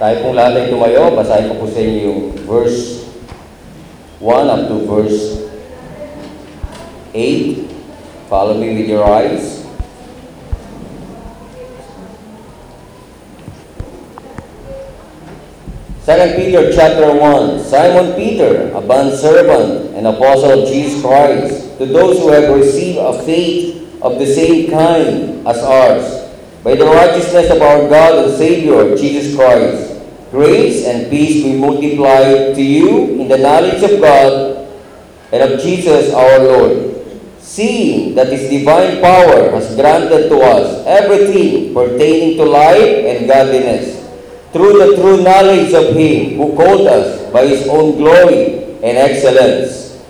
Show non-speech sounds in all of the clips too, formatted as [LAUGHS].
Tayo pong lahat ay tumayo, basahin ko po sa inyo yung verse 1 up to verse 8. Follow me with your eyes. Second Peter chapter 1. Simon Peter, a bondservant and apostle of Jesus Christ, to those who have received a faith of the same kind as ours, by the righteousness of our God and Savior, Jesus Christ, grace and peace be multiplied to you in the knowledge of God and of Jesus our Lord, seeing that His divine power has granted to us everything pertaining to life and godliness, through the true knowledge of Him who called us by His own glory and excellence.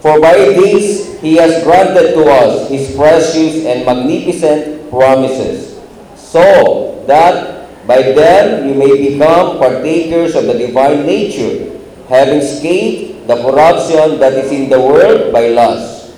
For by this He has granted to us His precious and magnificent promises, so that by them you may become partakers of the divine nature, having escaped the corruption that is in the world by lust.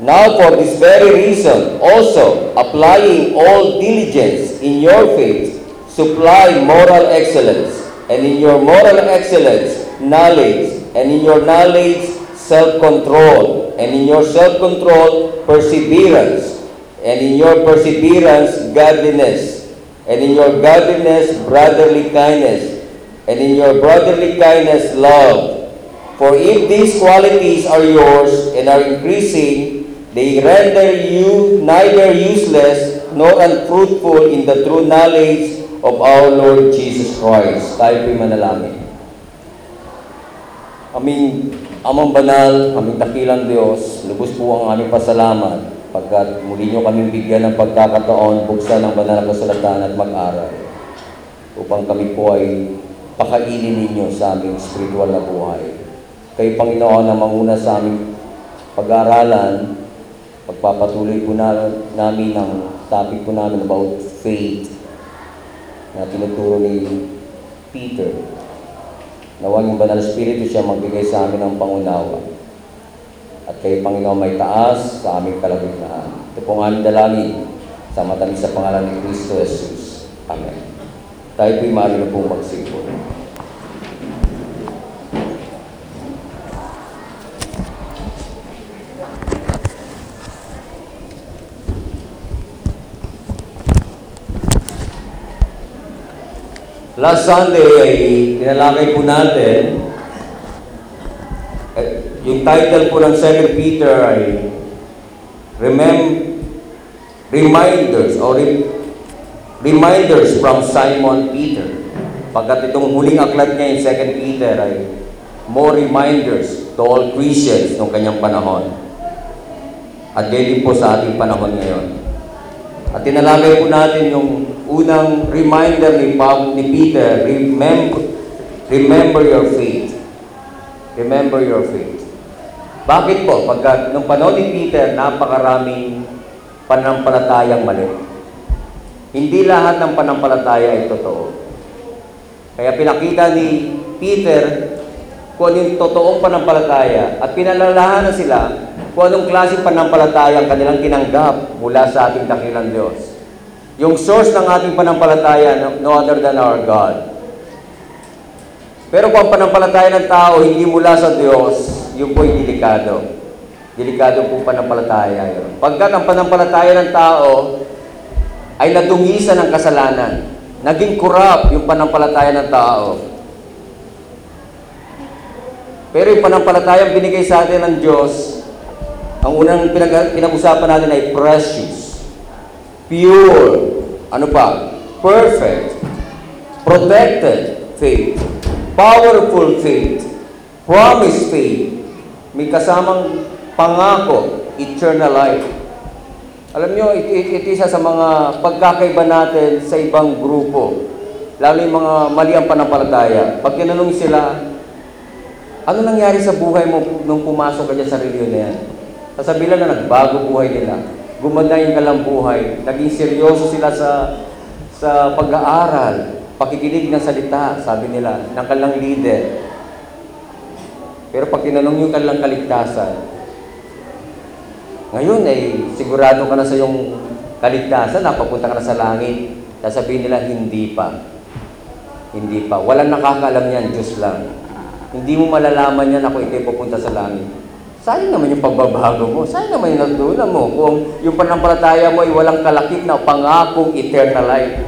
Now for this very reason, also applying all diligence in your faith, supply moral excellence, and in your moral excellence, knowledge, and in your knowledge, self-control, and in your self-control, perseverance, and in your perseverance, godliness, and in your godliness, brotherly kindness, and in your brotherly kindness, love. For if these qualities are yours and are increasing, they render you neither useless nor unfruitful in the true knowledge of our Lord Jesus Christ. Tayo po'y manalangin. Aming amang banal, aming dakilang Diyos, lubos po ang aming pasalamat pagkat muli nyo kami bigyan ng pagkakataon, buksan ng banal na kasulatan at mag-aral upang kami po ay pakainin ninyo sa aming spiritual na buhay. Kay Panginoon na manguna sa aming pag-aaralan, pagpapatuloy po na, namin ang topic po namin about faith na tinuturo ni Peter. Nawang yung banal na spirito siya magbigay sa amin ng pangunawa. At kay Panginoon may taas sa aming kalagitnaan. Ito pong aming dalangin sa matamis sa pangalan ni Kristo Jesus. Amen. Tayo po'y maaari na pong magsipon. Last Sunday ay tinalakay po natin eh, yung title po ng 2 Peter ay Remem Reminders or Re- Reminders from Simon Peter. Pagkat itong huling aklat niya yung 2 Peter ay more reminders to all Christians noong kanyang panahon. At gayon din po sa ating panahon ngayon. At tinalagay po natin yung unang reminder ni, Bob, ni Peter, remember, remember your faith. Remember your faith. Bakit po? Pagka nung panahon ni Peter, napakaraming panampalatayang mali. Hindi lahat ng panampalataya ay totoo. Kaya pinakita ni Peter kung ano yung totoong panampalataya at pinalalahanan sila kung anong klaseng panampalataya ang kanilang tinanggap mula sa ating dakilang Diyos. Yung source ng ating panampalataya, no- other than our God. Pero kung ang panampalataya ng tao hindi mula sa Diyos, yun po'y delikado. Delikado po panampalataya yun. Pagkat ang panampalataya ng tao ay nadungisan ng kasalanan. Naging corrupt yung panampalataya ng tao. Pero yung panampalatayang binigay sa atin ng Diyos, ang unang pinag- pinag-usapan natin ay precious, pure, ano pa, perfect, protected faith, powerful faith, promise faith, may kasamang pangako, eternal life. Alam nyo, it, it, it isa sa mga pagkakaiba natin sa ibang grupo. Lalo yung mga mali ang panampalataya. Pag tinanong sila, ano nangyari sa buhay mo nung pumasok ka sa reliyon na yan? Sasabihin na nagbago buhay nila. Gumanda yung kalang buhay. Naging seryoso sila sa sa pag-aaral, pakikinig ng salita, sabi nila, ng kanilang leader. Pero pag tinanong yung kanilang kaligtasan, ngayon ay sigurado ka na sa iyong kaligtasan, napapunta ka na sa langit. Sasabihin nila, hindi pa. Hindi pa. Walang nakakaalam yan, Diyos lang. Hindi mo malalaman yan ako ito'y pupunta sa langit. Sayang naman yung pagbabago mo. Sayang naman yung natutunan mo. Kung yung panampalataya mo ay walang kalakip na pangakong eternal life.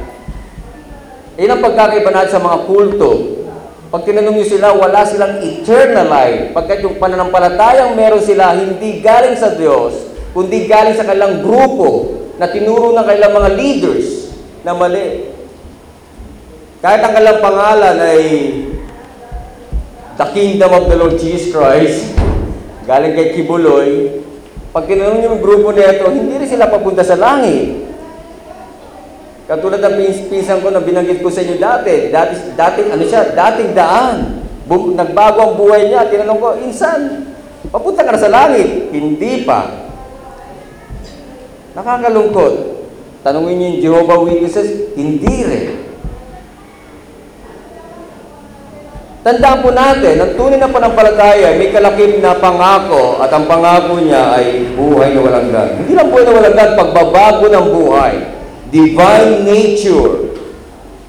Yan ang pagkakaiba natin sa mga kulto. Pag tinanong nyo sila, wala silang eternal life. Pagkat yung pananampalatayang meron sila, hindi galing sa Diyos, kundi galing sa kanilang grupo na tinuro ng kanilang mga leaders na mali. Kahit ang kanilang pangalan ay The Kingdom of the Lord Jesus Christ, galing kay Kibuloy, pag tinanong yung grupo nito, hindi rin sila papunta sa langit. Katulad ng pins- pinsan ko na binanggit ko sa inyo dati, dati, dati ano siya, dating daan. Bum, nagbago ang buhay niya. Tinanong ko, insan, papunta ka na sa langit. Hindi pa. Nakakalungkot. Tanungin niyo yung Jehovah Witnesses, hindi rin. Tandaan po natin, ang tunay na panampalataya may kalakip na pangako at ang pangako niya ay buhay na walang gan. Hindi lang buhay na walang gan, pagbabago ng buhay. Divine nature.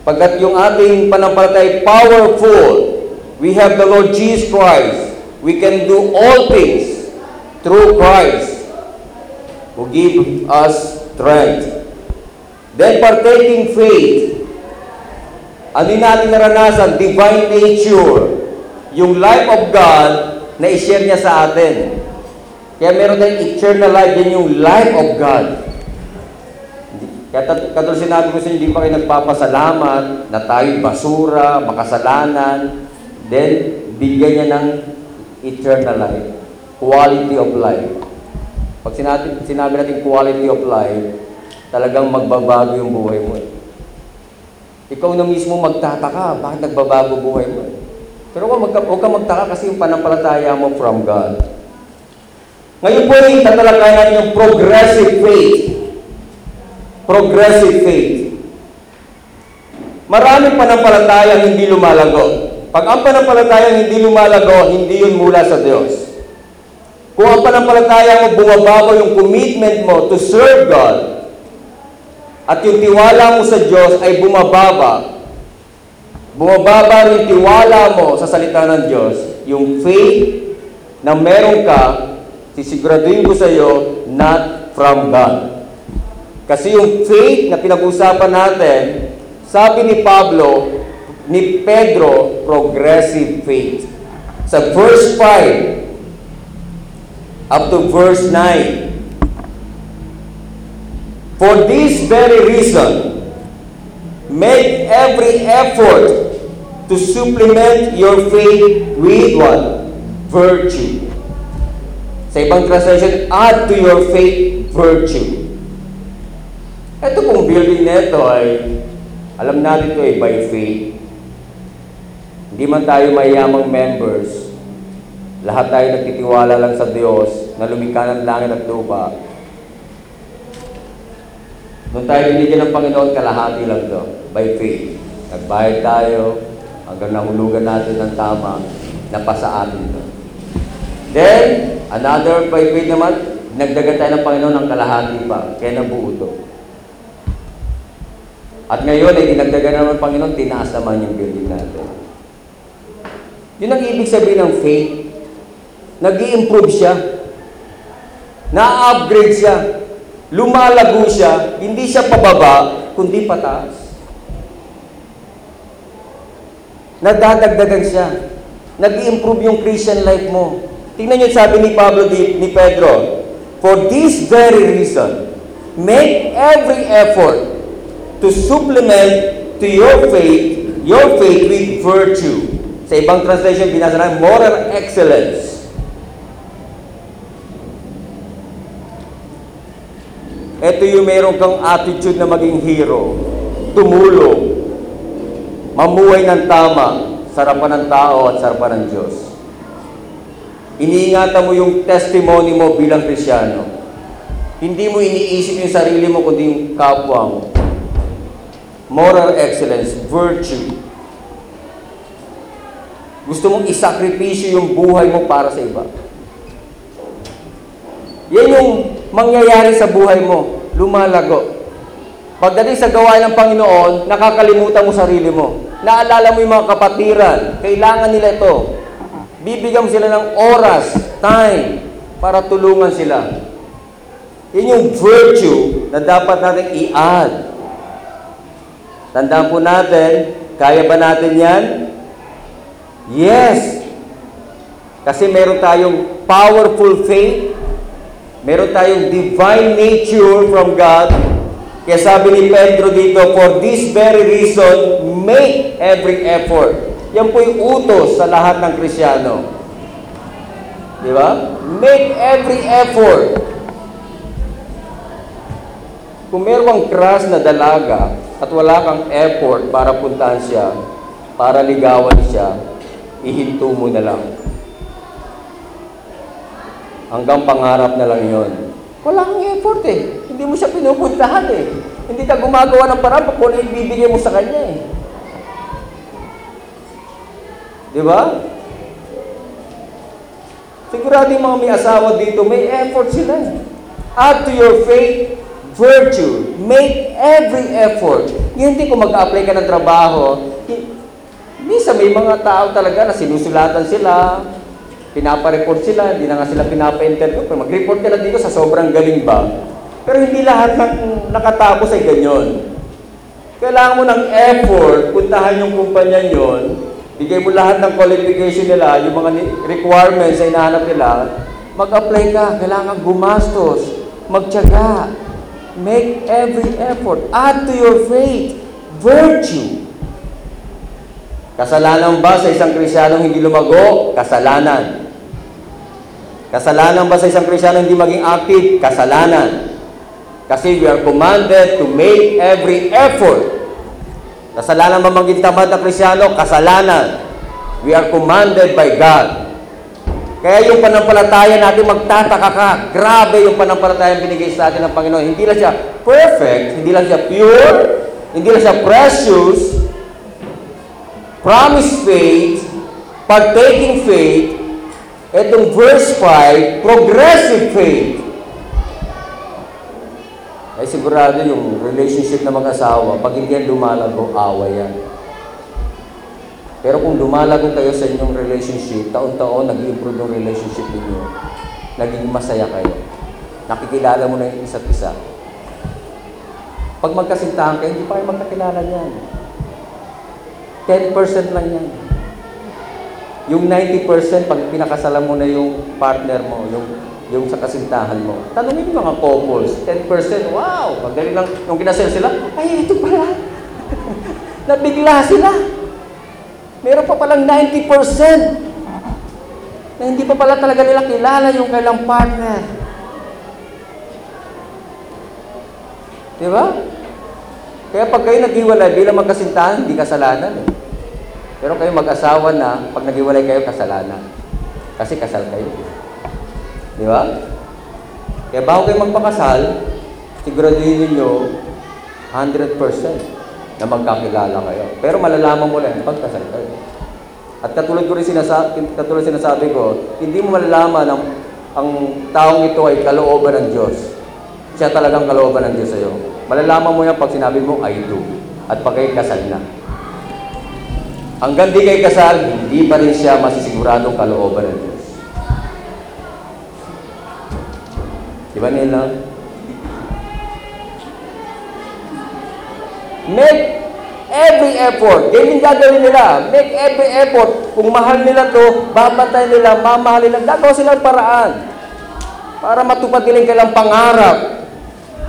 Pagkat yung ating panampalataya ay powerful. We have the Lord Jesus Christ. We can do all things through Christ who give us strength. Then partaking faith, ano natin naranasan? Divine nature. Yung life of God na i-share niya sa atin. Kaya meron tayong eternal life, yan yung life of God. Kaya katulad sinabi ko sa inyo, hindi pa kayo nagpapasalamat na tayo basura, makasalanan. Then, bigyan niya ng eternal life. Quality of life. Pag sinabi, sinabi natin quality of life, talagang magbabago yung buhay mo. eh. Ikaw na mismo magtataka, bakit nagbabago buhay mo? Pero huwag, huwag kang magtaka kasi yung panampalataya mo from God. Ngayon po ay tatalakayan yung progressive faith. Progressive faith. Maraming panampalataya hindi lumalago. Pag ang panampalataya hindi lumalago, hindi yun mula sa Diyos. Kung ang panampalataya mo bumabago yung commitment mo to serve God, at yung tiwala mo sa Diyos ay bumababa. Bumababa rin tiwala mo sa salita ng Diyos. Yung faith na meron ka, sisiguraduhin ko sa iyo, not from God. Kasi yung faith na pinag-usapan natin, sabi ni Pablo, ni Pedro, progressive faith. Sa verse 5 up to verse 9, For this very reason, make every effort to supplement your faith with what? Virtue. Sa ibang translation, add to your faith virtue. Ito pong building na ito ay, alam natin ito ay by faith. Hindi man tayo mayamang members. Lahat tayo nagtitiwala lang sa Diyos na lumikha ng langit at lupa Nung tayo binigyan ng Panginoon, kalahati lang to, by faith. Nagbayad tayo, hanggang nahulugan natin ng tama, napasa atin to. Then, another by faith naman, nagdagan tayo ng Panginoon ng kalahati pa, kaya nabuo to. At ngayon, ay dinagdagan naman ng Panginoon, tinaas naman yung building natin. Yun ang ibig sabihin ng faith. nag improve siya. Na-upgrade siya. Lumalago siya, hindi siya pababa, kundi pataas. Nadadagdagan siya. Nag-improve yung Christian life mo. Tingnan niyo sabi ni Pablo di, ni Pedro, For this very reason, make every effort to supplement to your faith, your faith with virtue. Sa ibang translation, binasa na moral excellence. Ito yung meron kang attitude na maging hero. Tumulong. Mamuhay ng tama. Sarapan ng tao at sarapan ng Diyos. Iniingatan mo yung testimony mo bilang Krisyano. Hindi mo iniisip yung sarili mo, kundi yung kapwa mo. Moral excellence, virtue. Gusto mong isakripisyo yung buhay mo para sa iba. Yan yung mangyayari sa buhay mo. Lumalago. Pagdating sa gawain ng Panginoon, nakakalimutan mo sarili mo. Naalala mo yung mga kapatiran, kailangan nila ito. Bibigyan mo sila ng oras, time, para tulungan sila. Yun yung virtue na dapat natin i-add. Tandaan po natin, kaya ba natin yan? Yes! Kasi meron tayong powerful faith, meron tayong divine nature from God. Kaya sabi ni Pedro dito, for this very reason, make every effort. Yan po yung utos sa lahat ng Krisyano. Di ba? Make every effort. Kung meron kang crush na dalaga at wala kang effort para puntahan siya, para ligawan siya, ihinto mo na lang. Hanggang pangarap na lang yon. Wala kang effort eh. Hindi mo siya pinupuntahan eh. Hindi ka gumagawa ng parang kung ano ibibigay mo sa kanya eh. Di ba? Sigurado yung mga may asawa dito, may effort sila eh. Add to your faith, virtue. Make every effort. Yung hindi kung mag-apply ka ng trabaho, minsan may mga tao talaga na sinusulatan sila, pinapa-report sila, hindi na nga sila pinapa-interview. Pero mag-report ka na dito sa sobrang galing ba? Pero hindi lahat ng nakatapos ay ganyan. Kailangan mo ng effort, puntahan yung kumpanya yon, bigay mo lahat ng qualification nila, yung mga requirements na hinahanap nila, mag-apply ka, kailangan gumastos, magtiyaga, make every effort, add to your faith, virtue. Kasalanan ba sa isang Kristiyanong hindi lumago? Kasalanan. Kasalanan ba sa isang Kristiyanong hindi maging active? Kasalanan. Kasi we are commanded to make every effort. Kasalanan ba maging tamad na Krisyano? Kasalanan. We are commanded by God. Kaya yung panampalataya natin magtataka ka. Grabe yung panampalataya binigay sa atin ng Panginoon. Hindi lang siya perfect, hindi lang siya pure, hindi lang siya precious, promise faith, partaking faith, itong verse 5, progressive faith. Ay sigurado yung relationship ng mag-asawa, pag hindi yan lumalago, away yan. Pero kung lumalago kayo sa inyong relationship, taon-taon nag-improve yung relationship ninyo. Naging masaya kayo. Nakikilala mo na yung isa't isa. Pag magkasintahan kayo, hindi pa kayo magkakilala niyan. 10% lang yan. Yung 90% pag pinakasalan mo na yung partner mo, yung yung sa kasintahan mo. Tanungin yung mga couples, 10%, wow, magaling lang. Yung kinasal sila, ay, ito pala. [LAUGHS] Nabigla sila. Meron pa palang 90% na hindi pa pala talaga nila kilala yung kailang partner. Di ba? Kaya pag kayo naghiwalay bilang magkasintahan, hindi kasalanan eh. Pero kayo mag-asawa na, pag naghiwalay kayo, kasalanan. Kasi kasal kayo. Di ba? Kaya bago kayo magpakasal, siguraduhin ninyo 100% na magkakilala kayo. Pero malalaman mo lang pag kasal kayo. At katulad ko rin sinasabi, katulad sinasabi ko, hindi mo malalaman ang, ang taong ito ay kalooban ng Diyos. Siya talagang kalooban ng Diyos sa'yo. Malalaman mo yan pag sinabi mo, I do. At pag kayo kasal na. Hanggang di kayo kasal, hindi pa rin siya masisiguradong kalooban ng Diyos. Di ba nila? Make every effort. Yan yung gagawin nila. Make every effort. Kung mahal nila to, babantay nila, mamahalin nila. Gagawa sila ng paraan. Para matupad nila yung kailang pangarap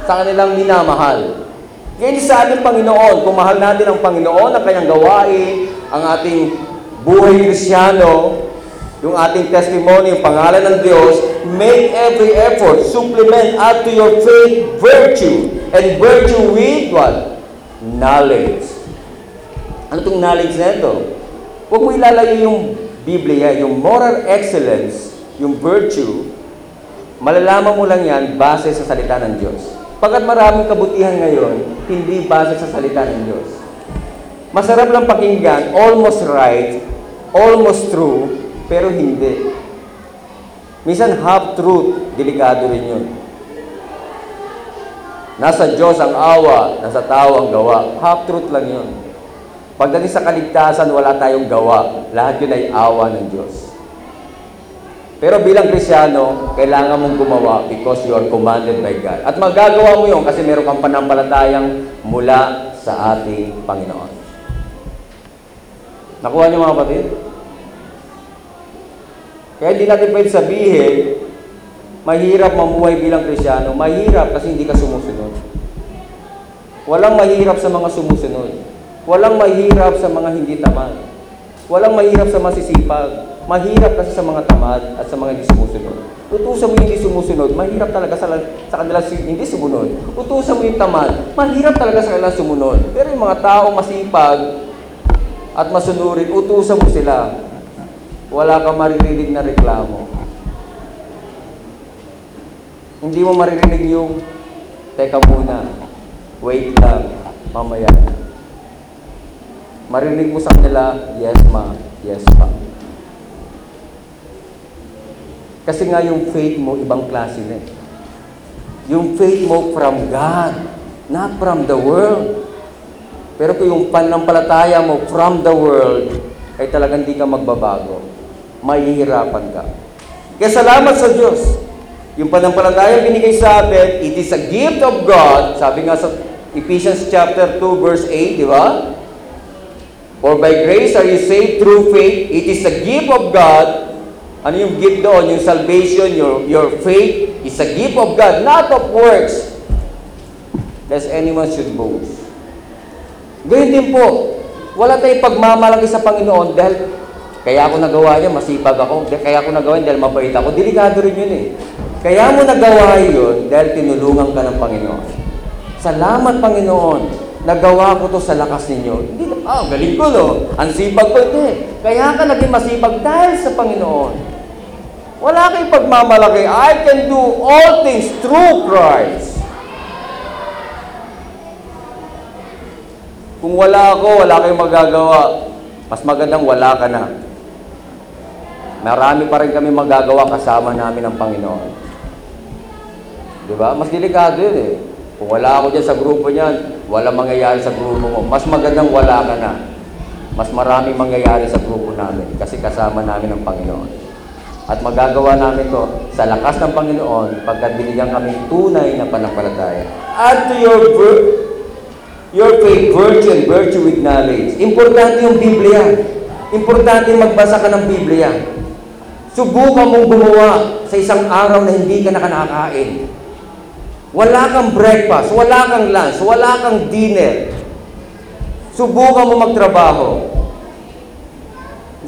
sa kanilang minamahal. Ganyan sa ating Panginoon. Kung mahal natin ang Panginoon, ang kanyang gawain, ang ating buhay kristyano, yung ating testimony, yung pangalan ng Diyos, make every effort, supplement, add to your faith, virtue, and virtue with what? Knowledge. Ano itong knowledge na ito? Huwag mo ilalayo yung Biblia, yung moral excellence, yung virtue, malalaman mo lang yan base sa salita ng Diyos. Pagkat maraming kabutihan ngayon, hindi base sa salita ng Diyos. Masarap lang pakinggan, almost right, almost true, pero hindi. Minsan half-truth, delikado rin yun. Nasa Diyos ang awa, nasa tao ang gawa. Half-truth lang yun. Pagdating sa kaligtasan, wala tayong gawa. Lahat yun ay awa ng Diyos. Pero bilang Krisyano, kailangan mong gumawa because you are commanded by God. At magagawa mo yun kasi meron kang panampalatayang mula sa ating Panginoon. Nakuha niyo mga kapatid? Kaya hindi natin pwede sabihin, mahirap mamuhay bilang Krisyano. Mahirap kasi hindi ka sumusunod. Walang mahirap sa mga sumusunod. Walang mahirap sa mga hindi tamad. Walang mahirap sa masisipag. Mahirap kasi sa mga tamad at sa mga hindi sumusunod. Utusan mo hindi sumusunod, mahirap talaga sa, sa kanila hindi sumunod. Utusan mo yung tamad, mahirap talaga sa kanila sumunod. Pero yung mga tao masipag at masunurin, utusan mo sila. Wala kang maririnig na reklamo. Hindi mo maririnig yung, teka muna, wait lang, mamaya. Marinig mo sa kanila, yes ma, yes pa. Kasi nga yung faith mo, ibang klase na eh. Yung faith mo from God, not from the world. Pero kung yung pananampalataya mo from the world, ay talagang di ka magbabago. Mahihirapan ka. Kaya salamat sa Diyos. Yung pananampalataya binigay sa atin, it is a gift of God. Sabi nga sa Ephesians chapter 2 verse 8, di ba? For by grace are you saved through faith. It is a gift of God. Ano yung gift doon? Yung salvation, your, your faith is a gift of God, not of works. Lest anyone should boast. Gayun din po, wala tayong pagmamalaki sa Panginoon dahil kaya ako nagawa niya, masipag ako. Kaya ako nagawa yun dahil mabait ako. Delikado rin yun eh. Kaya mo nagawa yun dahil tinulungan ka ng Panginoon. Salamat Panginoon, nagawa ko to sa lakas ninyo. Hindi na, ah, galing ko no. Ang sipag ko, hindi. Kaya ka naging masipag dahil sa Panginoon. Wala kang pagmamalaki. I can do all things through Christ. Kung wala ako, wala kayong magagawa. Mas magandang wala ka na. Marami pa rin kami magagawa kasama namin ang Panginoon. Di ba? Mas delikado yun eh. Kung wala ako dyan sa grupo niyan, wala mangyayari sa grupo mo. Mas magandang wala ka na. Mas maraming mangyayari sa grupo namin kasi kasama namin ang Panginoon. At magagawa namin to sa lakas ng Panginoon pagkat binigyan kami tunay na panampalataya. Add to your vir- your faith, virtue, and virtue with knowledge. Importante yung Biblia. Importante magbasa ka ng Biblia. Subukan mong gumawa sa isang araw na hindi ka nakakakain. Wala kang breakfast, wala kang lunch, wala kang dinner. Subukan mo magtrabaho.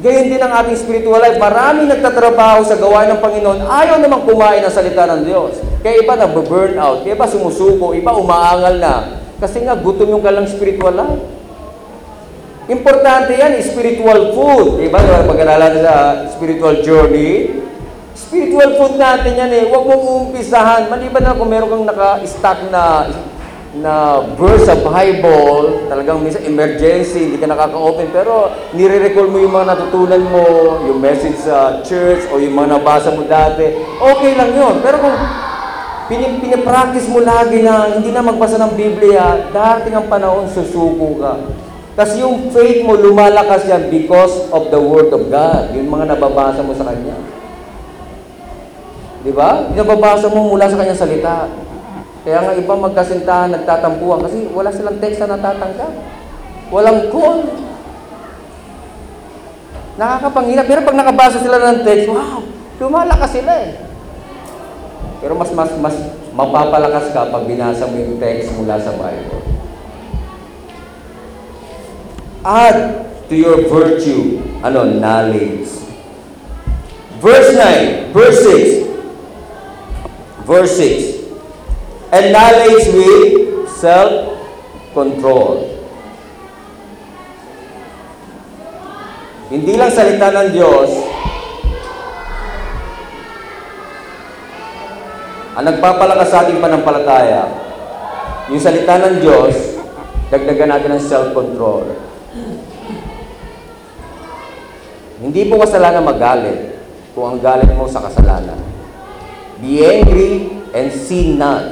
Gayon din ang ating spiritual life. Maraming nagtatrabaho sa gawain ng Panginoon. Ayaw namang kumain ng salita ng Diyos. Kaya iba na-burn out, iba sumusuko, iba umaangal na. Kasi nga, gutom yung kalang spiritual life. Importante yan, spiritual food. Diba? Pag-aralan sa spiritual journey, spiritual food natin yan eh. Huwag mong umpisahan. Maliban na kung meron kang naka-stack na na verse sa Bible, talagang minsan emergency, hindi ka nakaka-open, pero nire-recall mo yung mga natutunan mo, yung message sa church, o yung mga nabasa mo dati, okay lang yun. Pero kung pini- pinipractice mo lagi na hindi na magbasa ng Biblia, darating ang panahon, susuko ka. Tapos yung faith mo, lumalakas yan because of the Word of God. Yung mga nababasa mo sa Kanya. Di ba? Nababasa mo mula sa Kanyang salita. Kaya nga iba magkasintahan, nagtatampuhan kasi wala silang text na natatanggap. Walang call. Nakakapanghirap. Pero pag nakabasa sila ng text, wow, lumalakas sila eh. Pero mas mas mas mapapalakas ka pag binasa mo yung text mula sa Bible. Add to your virtue, ano, knowledge. Verse 9, verse 6. Verse 6. And knowledge with self-control. Hindi lang salita ng Diyos ang nagpapalakas sa ating panampalataya. Yung salita ng Diyos, dagdagan natin ng self-control. Hindi po kasalanan magalit kung ang galit mo sa kasalanan. Be angry and sin not.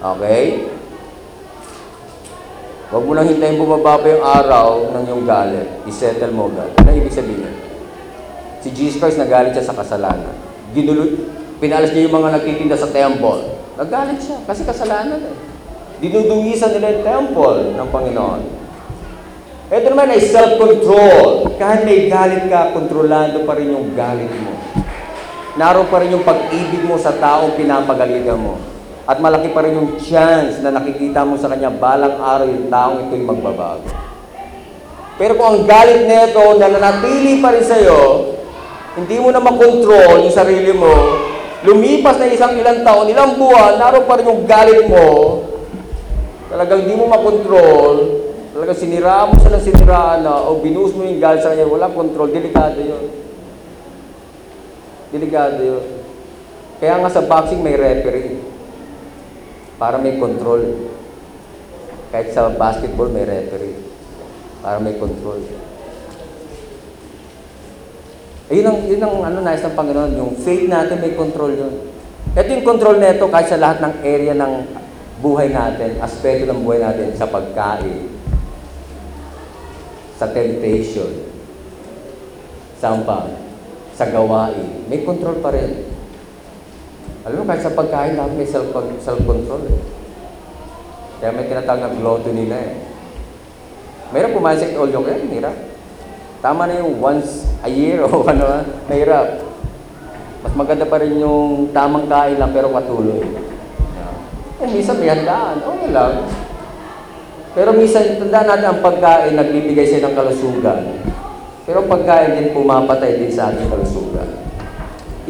Okay? Huwag mo lang hintayin bumaba pa yung araw ng iyong galit. I-settle mo agad. Ano ibig sabihin? Si Jesus Christ nagalit siya sa kasalanan. Ginulo, pinalas niya yung mga nagtitinda sa temple. Nagalit siya kasi kasalanan eh. Dinudungisan nila yung temple ng Panginoon. Ito naman ay self-control. Kahit may galit ka, kontrolado pa rin yung galit mo. Naroon pa rin yung pag-ibig mo sa taong pinapagalitan mo. At malaki pa rin yung chance na nakikita mo sa kanya balang araw yung taong ito'y magbabago. Pero kung ang galit nito na nanatili pa rin sa'yo, hindi mo na makontrol yung sarili mo, lumipas na isang ilang taon, ilang buwan, naroon pa rin yung galit mo, talagang hindi mo makontrol, talagang sinira mo siya ng na, o binuhos mo yung galit sa kanya, wala control, delikado yun. Delikado yun. Kaya nga sa boxing may referee. Para may control. Kahit sa basketball may referee. Para may control. Ayun ang, yun ang ano, nais ng Panginoon, yung faith natin may control yun. Ito yung control nito kahit sa lahat ng area ng buhay natin, aspeto ng buhay natin, sa pagkain, sa temptation, saan pa? Sa gawain. May control pa rin. Alam mo, kahit sa pagkain natin may self- self-control. eh. Kaya may tinatawag na gluttony nila eh. Mahirap kumain sa you can, mahirap. Tama na yung once a year [LAUGHS] o ano, ah, mahirap. Mas maganda pa rin yung tamang kain lang pero patuloy. Eh, minsan may handaan, okay lang. Pero minsan, tandaan natin ang pagkain nagbibigay sa'yo ng kalusugan. Pero pagkain din pumapatay din sa ating kalusugan.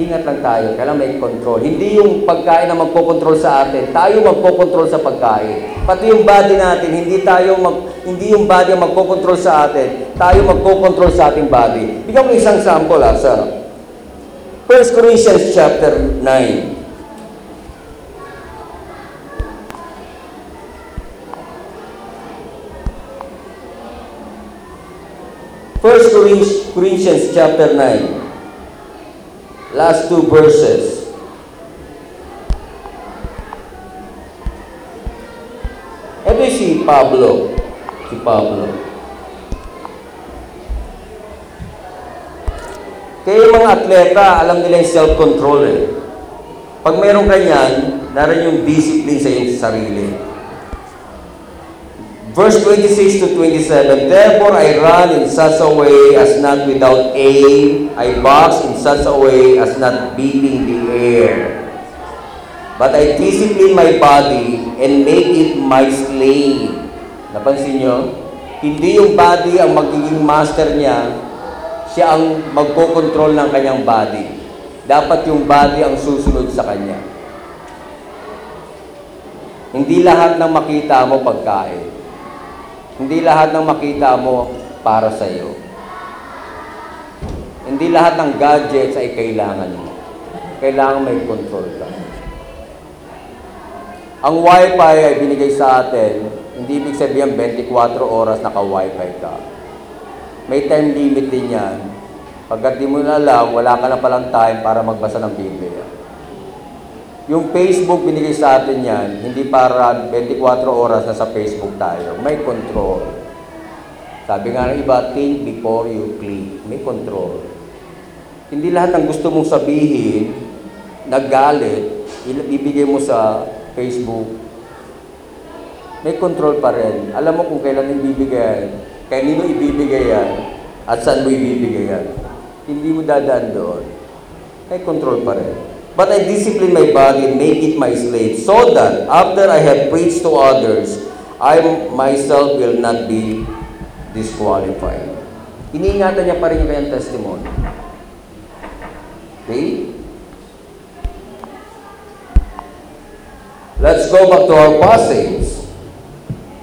Ingat lang tayo, kailangan may control. Hindi yung pagkain na magkocontrol sa atin, tayo magkocontrol sa pagkain. Pati yung body natin, hindi tayo mag, hindi yung body ang magkocontrol sa atin, tayo magkocontrol sa ating body. Bigyan ko isang sample ha, sa 1 Corinthians chapter 9. First Corinthians chapter 9. Last two verses. Ito si Pablo. Si Pablo. Kaya yung mga atleta, alam nila yung self-control eh. Pag meron ka yan, narin yung discipline sa iyong sarili. Verse 26 to 27, Therefore I run in such a way as not without aim, I box in such a way as not beating the air. But I discipline my body and make it my slave. Napansin nyo? Hindi yung body ang magiging master niya, siya ang magkocontrol ng kanyang body. Dapat yung body ang susunod sa kanya. Hindi lahat ng makita mo pagkain. Hindi lahat ng makita mo para sa iyo. Hindi lahat ng gadgets ay kailangan mo. Kailangan may control ka. Ang wifi ay binigay sa atin, hindi ibig sabihin 24 oras naka-wifi ka. May time limit din yan. Pagkat di mo na alam, wala ka na palang time para magbasa ng Biblia. Yung Facebook binigay sa atin yan, hindi para 24 oras na sa Facebook tayo. May control. Sabi nga ng iba, think before you click. May control. Hindi lahat ng gusto mong sabihin, nagalit, ibigay mo sa Facebook. May control pa rin. Alam mo kung kailan ibibigay yan, kay nino ibibigay yan, at saan mo ibibigay yan. Hindi mo dadaan doon. May control pa rin. But I discipline my body and make it my slave, so that after I have preached to others, I myself will not be disqualified. Iniingatan niya pa rin yung kanyang testimony. Okay? Let's go back to our passage.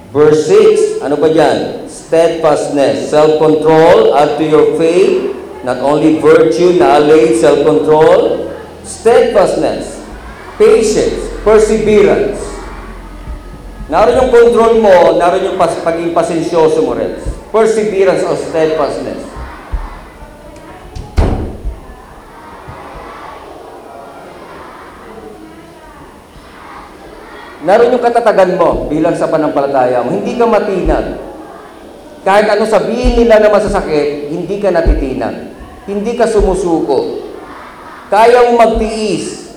Verse 6, ano ba yan? Steadfastness, self-control, add to your faith, not only virtue, knowledge, self-control, steadfastness, patience, perseverance. Naroon yung control mo, naroon yung pas pagiging pasensyoso mo rin. Perseverance or steadfastness. Naroon yung katatagan mo bilang sa panampalataya mo. Hindi ka matinag. Kahit ano sabihin nila na masasakit, hindi ka natitinag. Hindi ka sumusuko. Kaya mo magtiis.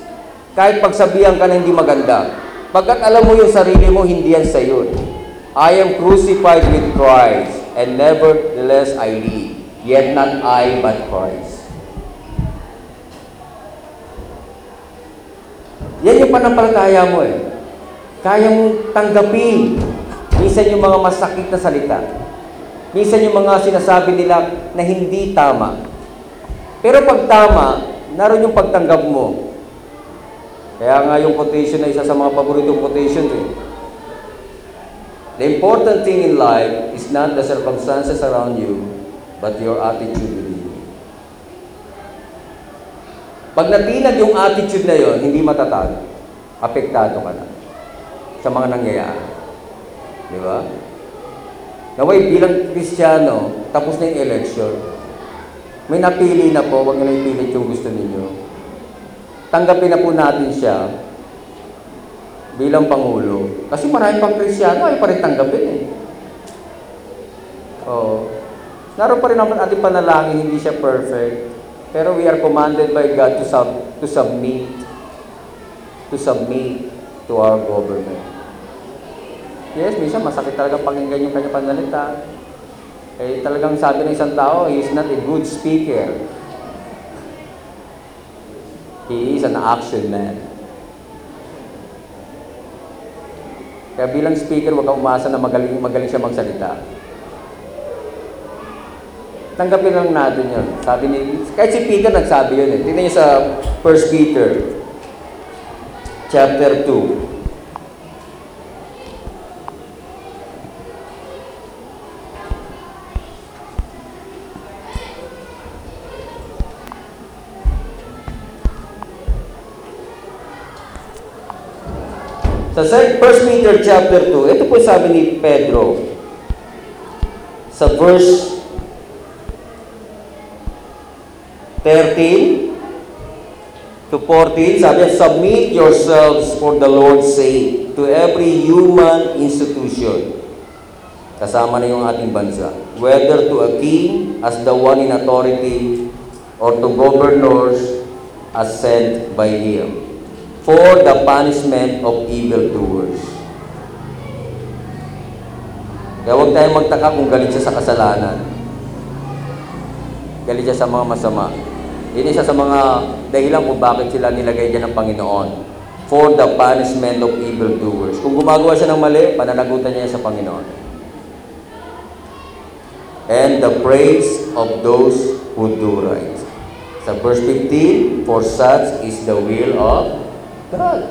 Kahit pagsabihan ka na hindi maganda. Pagkat alam mo yung sarili mo, hindi yan sa'yo. I am crucified with Christ, and nevertheless I live. Yet not I, but Christ. Yan yung panampalataya mo eh. Kaya mong tanggapin. Minsan yung mga masakit na salita. Minsan yung mga sinasabi nila na hindi tama. Pero pag tama, naroon yung pagtanggap mo. Kaya nga yung quotation na isa sa mga paboritong quotation eh. The important thing in life is not the circumstances around you, but your attitude within you. Pag natinag yung attitude na yon, hindi matatag. Apektado ka na sa mga nangyayari. Di ba? Naway bilang Kristiyano, tapos na yung election. May napili na po, huwag nyo na ipilit yung gusto ninyo. Tanggapin na po natin siya bilang Pangulo. Kasi marami pang Kristiyano ay pa rin tanggapin eh. Oo. Naroon pa rin naman ating panalangin, hindi siya perfect. Pero we are commanded by God to, sub, to submit to submit to our government. Yes, minsan masakit talaga pakinggan yung kanya panalita. Eh, talagang sabi ng isang tao, he is not a good speaker. He is an action man. Kaya bilang speaker, huwag kang umasa na magaling, magaling siya magsalita. Tanggapin lang natin yun. Sabi ni, kahit si Peter nagsabi yun eh. Tingnan niyo sa 1 Peter, chapter 2. Sa 1 Peter chapter 2, ito po sabi ni Pedro sa verse 13 to 14, sabi Submit yourselves for the Lord's sake to every human institution. Kasama na yung ating bansa. Whether to a king as the one in authority or to governors as sent by him for the punishment of evildoers. Kaya huwag tayong magtaka kung galit siya sa kasalanan. Galit siya sa mga masama. Yun isa sa mga dahilan kung bakit sila nilagay dyan ng Panginoon. For the punishment of evildoers. Kung gumagawa siya ng mali, pananagutan niya sa Panginoon. And the praise of those who do right. Sa verse 15, For such is the will of God.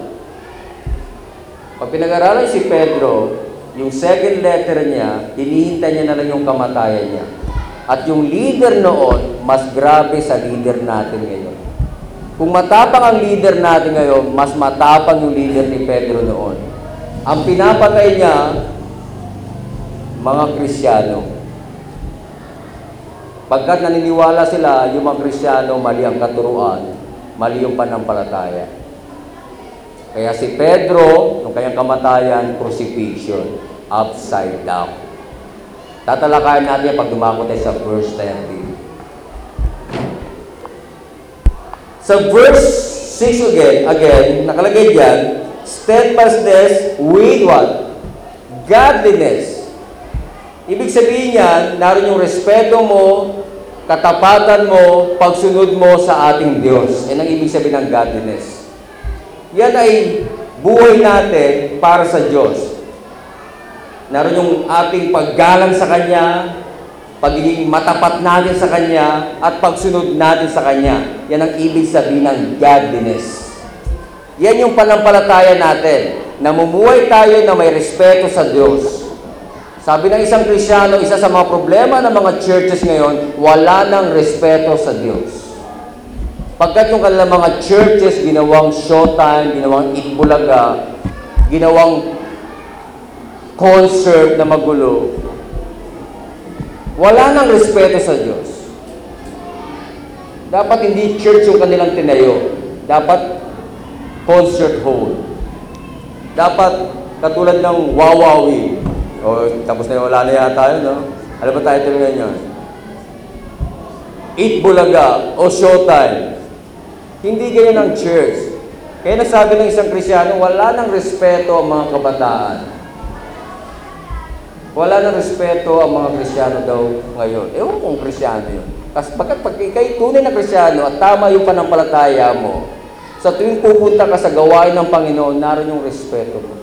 Pag pinag-aralan si Pedro, yung second letter niya, hinihintay niya na lang yung kamatayan niya. At yung leader noon, mas grabe sa leader natin ngayon. Kung matapang ang leader natin ngayon, mas matapang yung leader ni Pedro noon. Ang pinapatay niya, mga Kristiyano. Pagkat naniniwala sila, yung mga Kristiyano, mali ang katuruan, mali yung panampalataya. Kaya si Pedro, nung kanyang kamatayan, crucifixion, upside down. Tatalakayan natin pag dumako tayo sa verse 13. Sa verse 6 again, again, nakalagay dyan, steadfastness with what? Godliness. Ibig sabihin yan, naroon yung respeto mo, katapatan mo, pagsunod mo sa ating Diyos. Yan ang ibig sabihin ng godliness. Yan ay buhay natin para sa Diyos. Naroon yung ating paggalang sa Kanya, pagiging matapat natin sa Kanya, at pagsunod natin sa Kanya. Yan ang ibig sabihin ng godliness. Yan yung panampalataya natin. Namumuhay tayo na may respeto sa Diyos. Sabi ng isang Krisyano, isa sa mga problema ng mga churches ngayon, wala ng respeto sa Diyos. Pagkat yung kanilang mga churches, ginawang showtime, ginawang itbulaga, ginawang concert na magulo, wala nang respeto sa Diyos. Dapat hindi church yung kanilang tinayo. Dapat concert hall. Dapat katulad ng wawawi. O tapos na wala na yata yun, no? Ano ba title ngayon yun? Eat Bulaga o Showtime. Hindi ganyan ang church. Kaya nasabi ng isang Krisyano, wala nang respeto ang mga kabataan. Wala nang respeto ang mga Krisyano daw ngayon. Ewan kong Krisyano yun. Kasi pagkat pag ikay tunay na Krisyano at tama yung panampalataya mo, sa tuwing pupunta ka sa gawain ng Panginoon, naroon yung respeto mo.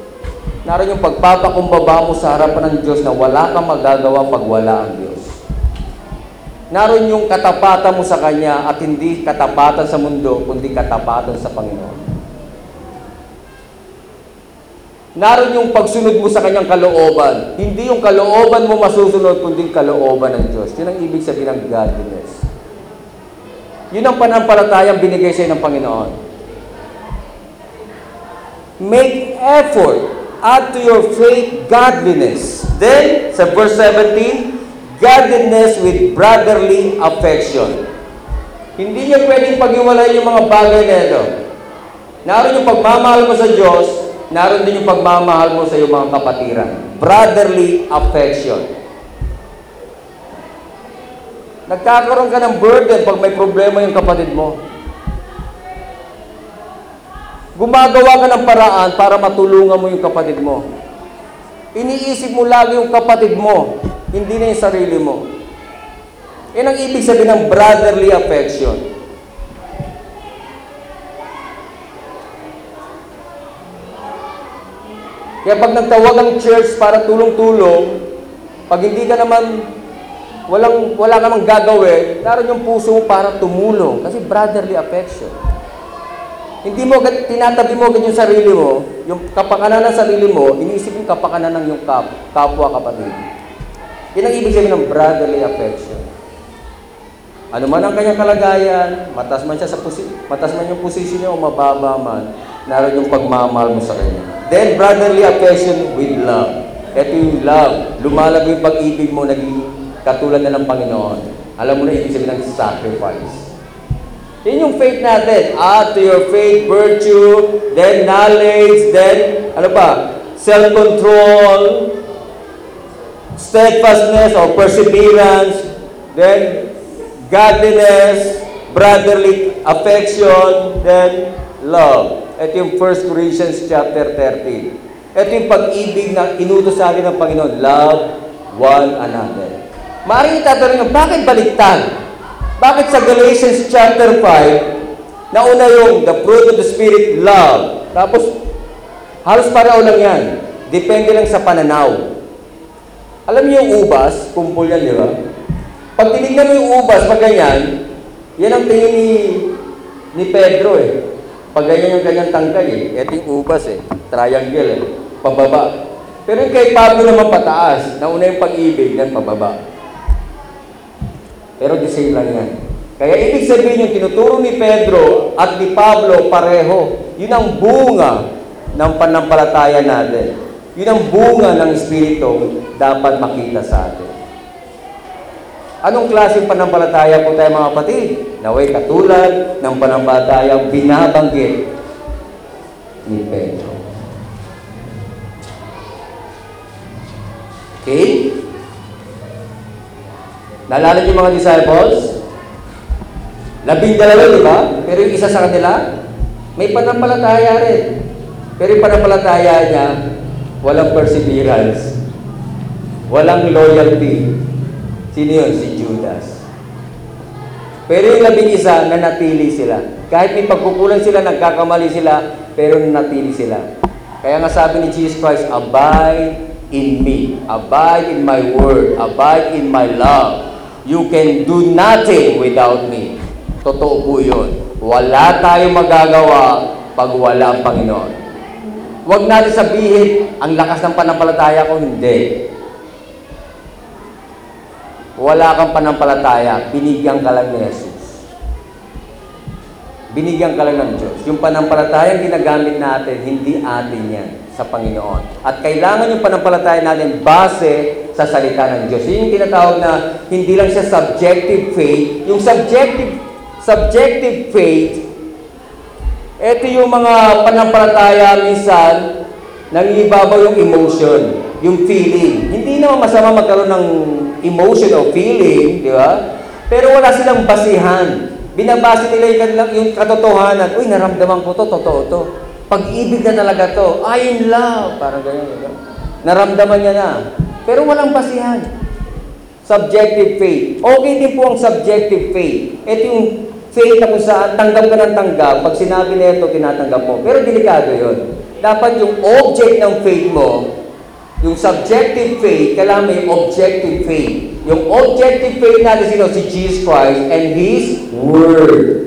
Naroon yung pagpapakumbaba mo sa harapan ng Diyos na wala kang magagawa pag wala ang Diyos. Naroon yung katapatan mo sa Kanya at hindi katapatan sa mundo, kundi katapatan sa Panginoon. Naroon yung pagsunod mo sa Kanyang kalooban. Hindi yung kalooban mo masusunod, kundi kalooban ng Diyos. Yun ang ibig sabihin ng godliness. Yun ang panampalatayang binigay sa'yo ng Panginoon. Make effort. Add to your faith godliness. Then, sa verse 17, godliness with brotherly affection. Hindi niyo pwedeng paghiwalay yung mga bagay na ito. Naroon yung pagmamahal mo sa Diyos, naroon din yung pagmamahal mo sa iyong mga kapatiran. Brotherly affection. Nagkakaroon ka ng burden pag may problema yung kapatid mo. Gumagawa ka ng paraan para matulungan mo yung kapatid mo. Iniisip mo lagi yung kapatid mo, hindi na yung sarili mo. Yan ang ibig sabihin ng brotherly affection. Kaya pag nagtawag ang church para tulong-tulong, pag hindi ka naman, walang, wala namang gagawin, naroon yung puso mo para tumulong. Kasi brotherly affection. Hindi mo tinatabi mo agad yung sarili mo, yung kapakanan ng sarili mo, iniisip yung kapakanan ng yung kap, kapwa kapatid. Yan ang ibig sabihin ng brotherly affection. Ano man ang kanyang kalagayan, matas man siya sa posi matas man yung posisyon niya o mababa man, naroon yung pagmamahal mo sa kanya. Then, brotherly affection with love. Ito yung love. Lumalago yung pag-ibig mo, naging katulad na ng Panginoon. Alam mo na ibig sabihin ng sacrifice. Yan yung faith natin. Add to your faith, virtue, then knowledge, then, ano pa? Self-control, steadfastness or perseverance, then godliness, brotherly affection, then love. Ito yung 1 Corinthians chapter 13. Ito yung pag-ibig na inutos sa atin ng Panginoon. Love one another. Maaaring itatanong nyo, bakit baliktad? Bakit sa Galatians chapter 5, nauna yung the fruit of the Spirit, love. Tapos, halos pareho lang yan. Depende lang sa pananaw. Alam niyo yung ubas, kumpul yan, di ba? Pag tinignan mo yung ubas, pag ganyan, yan ang tingin ni, ni Pedro eh. Pag ganyan yung kanyang tangkay eh. Ito yung ubas eh. Triangle eh. Pababa. Pero yung kay Pablo naman pataas. Nauna yung pag-ibig, yan pababa. Pero the same lang yan. Kaya ibig sabihin yung tinuturo ni Pedro at ni Pablo pareho. Yun ang bunga ng panampalataya natin. Yun ang bunga ng Espiritu dapat makita sa atin. Anong klaseng panampalataya po tayo mga kapatid? Naway katulad ng panampalataya binabanggit ni Pedro. Okay? Naalala niyo mga disciples? Labing dalawa, di ba? Pero yung isa sa kanila, may panampalataya rin. Pero yung panampalataya niya, walang perseverance. Walang loyalty. Sino yun? Si Judas. Pero yung labing isa, nanatili sila. Kahit may pagkukulang sila, nagkakamali sila, pero nanatili sila. Kaya nga sabi ni Jesus Christ, Abide in me. Abide in my word. Abide in my love. You can do nothing without me. Totoo po yun. Wala tayong magagawa pag wala ang Panginoon. Huwag natin sabihin, ang lakas ng panampalataya ko, hindi. Wala kang panampalataya, binigyan ka lang ni Jesus. Binigyan ka lang ng Diyos. Yung panampalatayang ginagamit natin, hindi atin yan sa Panginoon. At kailangan yung panampalataya natin base sa salita ng Diyos. Yun yung tinatawag na hindi lang siya subjective faith. Yung subjective subjective faith, ito yung mga panampalataya minsan nangibabaw yung emotion, yung feeling. Hindi naman masama magkaroon ng emotion o feeling, di ba? Pero wala silang basihan. Binabase nila yung, kanilang- yung katotohanan. Uy, naramdaman ko to, totoo to. Pag-ibig na talaga to. I in love. Parang ganyan. ganyan. Naramdaman niya na. Pero walang basihan. Subjective faith. Okay din po ang subjective faith. Ito yung faith na kung saan tanggap ka ng tanggap. Pag sinabi na ito, tinatanggap mo. Pero delikado yon. Dapat yung object ng faith mo, yung subjective faith, kailangan may objective faith. Yung objective faith natin sino? Si Jesus Christ and His Word.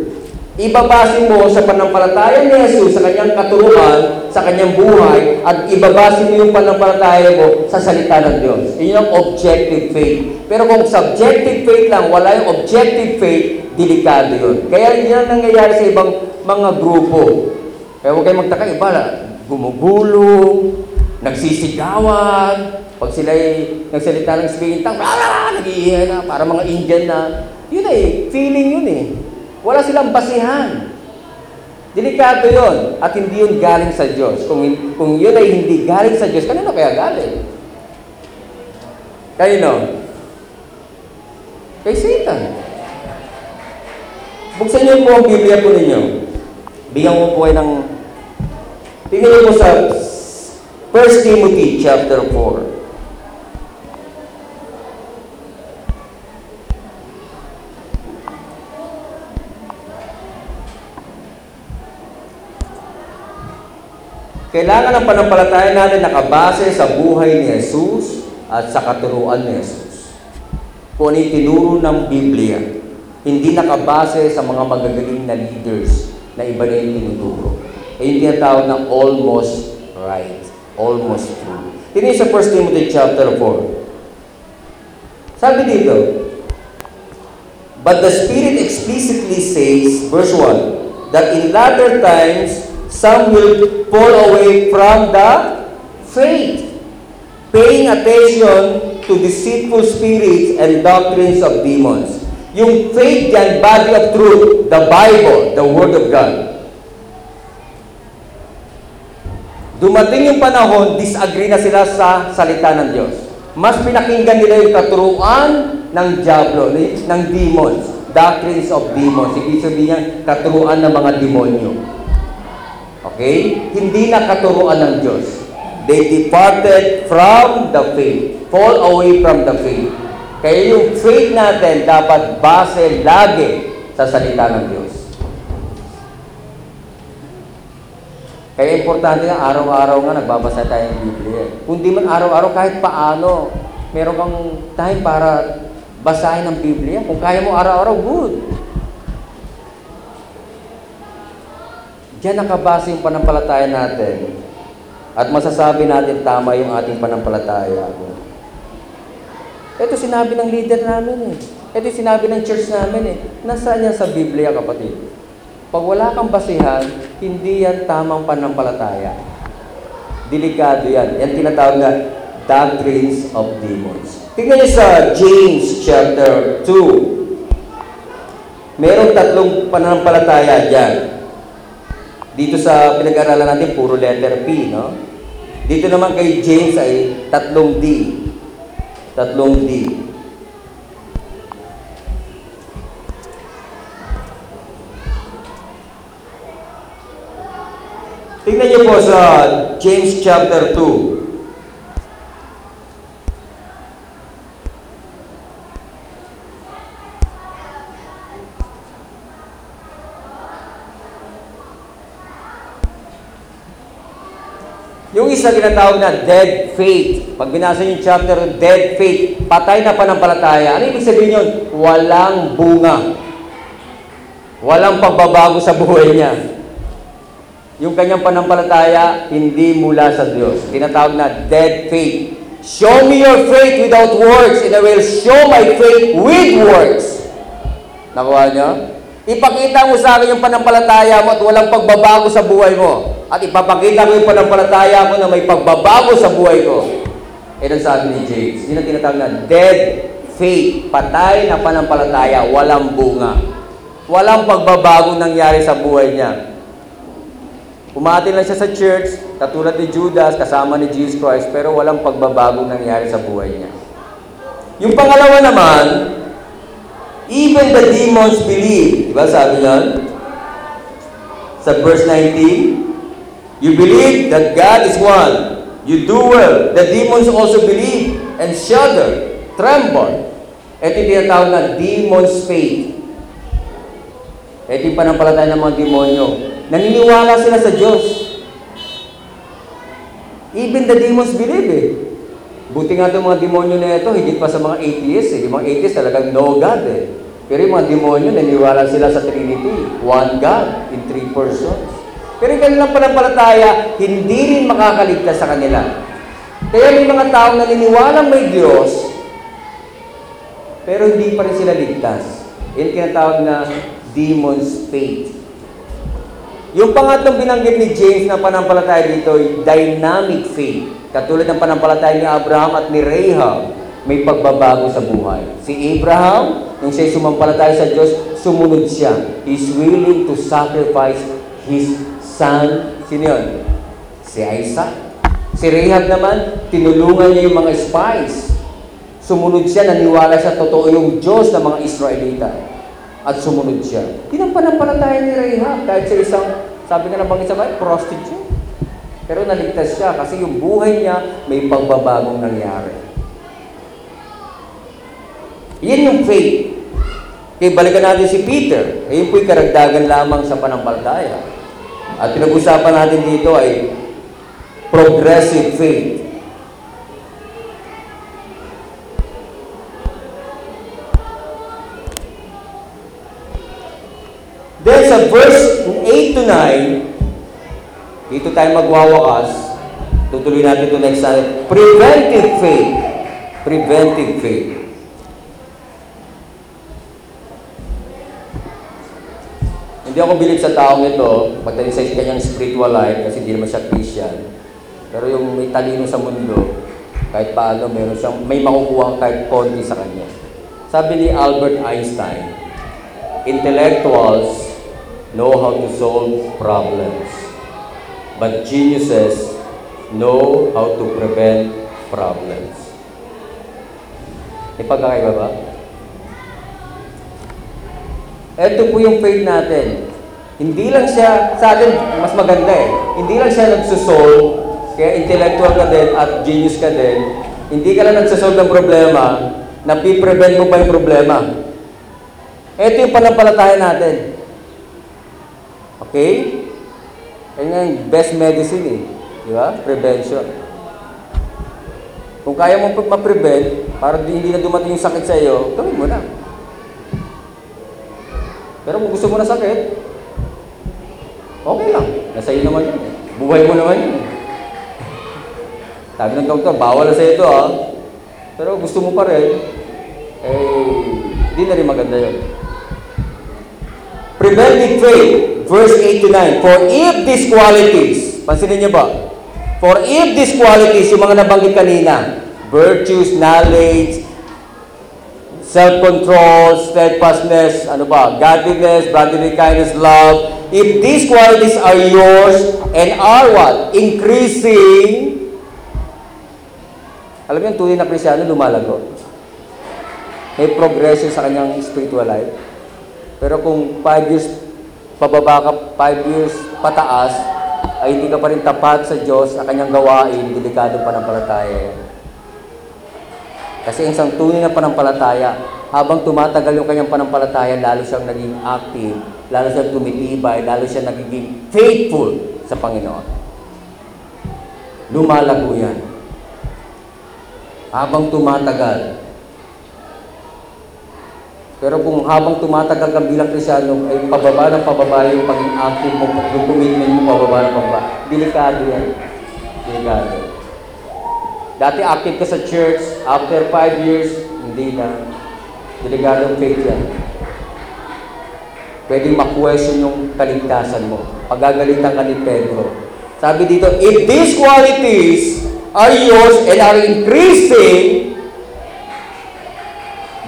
Ibabase mo sa panampalataya ni Jesus, sa kanyang katuruan, sa kanyang buhay, at ibabase mo yung panampalataya mo sa salita ng Diyos. Iyon ang objective faith. Pero kung subjective faith lang, wala yung objective faith, delikado yun. Kaya yan ang nangyayari sa ibang mga grupo. Kaya huwag kayong magtaka, iba na, gumugulong, nagsisigawan, pag sila'y nagsalita ng speaking tongue, ah, nag na, para mga Indian na, yun eh, feeling yun eh. Wala silang basihan. Delikado yon at hindi yun galing sa Diyos. Kung, kung yun ay hindi galing sa Diyos, kanino kaya galing? Kanino? Kay Satan. Buksan niyo po ang Biblia po ninyo. Bigyan mo po ng... Tingnan niyo po sa 1 Timothy chapter 4. Kailangan ang panampalataya natin nakabase sa buhay ni Jesus at sa katuruan ni Jesus. Kung ano yung tinuro ng Biblia, hindi nakabase sa mga magagaling na leaders na iba na yung tinuturo. Eh, yung tinatawag ng almost right, almost true. Tingnan sa 1 Timothy chapter 4. Sabi dito, But the Spirit explicitly says, verse 1, that in latter times some will fall away from the faith, paying attention to deceitful spirits and doctrines of demons. Yung faith yan, body of truth, the Bible, the Word of God. Dumating yung panahon, disagree na sila sa salita ng Diyos. Mas pinakinggan nila yung katuruan ng Diablo, ng demons, doctrines of demons. Ibig sabihin niya, katuruan ng mga demonyo. Okay? Hindi na katuruan ng Diyos. They departed from the faith. Fall away from the faith. Kaya yung faith natin dapat base lagi sa salita ng Diyos. Kaya importante na araw-araw nga nagbabasa tayo ng Biblia. Kung di man araw-araw, kahit paano, meron kang time para basahin ang Biblia. Kung kaya mo araw-araw, good. Diyan nakabase yung panampalataya natin. At masasabi natin tama yung ating panampalataya. Ito sinabi ng leader namin eh. Ito sinabi ng church namin eh. Nasaan yan sa Biblia, kapatid? Pag wala kang basihan, hindi yan tamang panampalataya. Delikado yan. Yan tinatawag na doctrines of demons. Tingnan niyo sa James chapter 2. Merong tatlong pananampalataya dyan. Dito sa pinag-aralan natin, puro letter P, no? Dito naman kay James ay tatlong D. Tatlong D. Tingnan niyo po sa James chapter 2. Yung isa tinatawag na dead faith. Pag binasa yung chapter, dead faith, patay na panampalataya. Ano ibig sabihin yun? Walang bunga. Walang pagbabago sa buhay niya. Yung kanyang panampalataya, hindi mula sa Diyos. Tinatawag na dead faith. Show me your faith without works, and I will show my faith with works. Nakuha niyo? Ipakita mo sa akin yung panampalataya mo at walang pagbabago sa buhay mo. At ipapakita ko yung panampalataya mo na may pagbabago sa buhay ko. Ito ang sabi ni James. Yun ang tinatawag na dead faith. Patay na panampalataya, walang bunga. Walang pagbabago nangyari sa buhay niya. Umati lang siya sa church, katulad ni Judas, kasama ni Jesus Christ, pero walang pagbabago nangyari sa buhay niya. Yung pangalawa naman, even the demons believe. Di ba sabi niyan? Sa verse 19, You believe that God is one. You do well. The demons also believe and shudder, tremble. Ito yung tinatawag na demon's faith. Ito yung panampalataya ng mga demonyo. Naniniwala sila sa Diyos. Even the demons believe eh. Buti nga itong mga demonyo na ito, higit pa sa mga atheists eh. Yung mga atheists talagang no God eh. Pero yung mga demonyo, naniniwala sila sa Trinity. One God in three persons. Pero yung kanilang panampalataya, hindi rin makakaligtas sa kanila. Kaya may mga taong naniniwalang may Diyos, pero hindi pa rin sila ligtas. Yan tinatawag na demon's faith. Yung pangatlong binanggit ni James na panampalataya dito ay dynamic faith. Katulad ng panampalataya ni Abraham at ni Rahab, may pagbabago sa buhay. Si Abraham, nung siya'y sumampalataya sa Diyos, sumunod siya. He's willing to sacrifice his son. Sino yun? Si Isaac. Si Rahab naman, tinulungan niya yung mga spies. Sumunod siya, naniwala siya, totoo yung Diyos ng mga Israelita. At sumunod siya. Yun ang panampalataya ni Rahab. Kahit sa isang, sabi nga ng bahay, prostitute. Pero naligtas siya kasi yung buhay niya may pagbabagong nangyari. Yan yung faith. Kaya balikan natin si Peter. Ayun po'y karagdagan lamang sa panampalataya. At pinag-usapan natin dito ay progressive faith. Then sa verse 8 to 9, dito tayo magwawakas. Tutuloy natin ito next time. Preventive faith. Preventive faith. Hindi ako bilib sa taong ito, pagdating sa kanyang spiritual life, kasi hindi naman siya Christian. Pero yung may talino sa mundo, kahit paano, meron siyang, may makukuha kahit konti sa kanya. Sabi ni Albert Einstein, intellectuals know how to solve problems, but geniuses know how to prevent problems. May ba? Ito po yung faith natin. Hindi lang siya, sa atin, mas maganda eh. Hindi lang siya nagsusolve, kaya intellectual ka din at genius ka din. Hindi ka lang nagsusolve ng problema, napiprevent mo pa yung problema. Ito yung panampalataya natin. Okay? Yan yung best medicine eh. Di ba? Prevention. Kung kaya mo ma-prevent, para di- hindi na dumating yung sakit sa iyo, gawin mo na. Pero kung gusto mo na sakit, okay lang. Nasa iyo naman yun. Buhay mo naman yun. Sabi ng doktor, bawal na sa ito ah. Pero gusto mo pa rin, eh, di na rin maganda yun. Preventive faith, verse 8 to 9. For if these qualities, pansinin niyo ba? For if these qualities, yung mga nabanggit kanina, virtues, knowledge, self-control, steadfastness, ano ba, godliness, brotherly kindness, love, if these qualities are yours and are what? Increasing, alam niyo, tunay na krisyano, lumalago. May progression sa kanyang spiritual life. Pero kung 5 years pababa ka, 5 years pataas, ay hindi ka pa rin tapat sa Diyos sa kanyang gawain, delikado panampalataya yan. Kasi ang isang tunay na panampalataya, habang tumatagal yung kanyang panampalataya, lalo siyang naging active, lalo siyang tumitibay, lalo siyang nagiging faithful sa Panginoon. Lumalago yan. Habang tumatagal, pero kung habang tumatagal kang bilang Krisyano, ay pababa ng pababa yung paging active mo, yung commitment mo pababa ng pababa. Delikado yan. Delikado. Dati active ka sa church, after five years, hindi na. Delikado ang faith yan. Pwedeng ma-question yung kaligtasan mo. Pagagalitan ka ni Pedro. Sabi dito, if these qualities are yours and are increasing,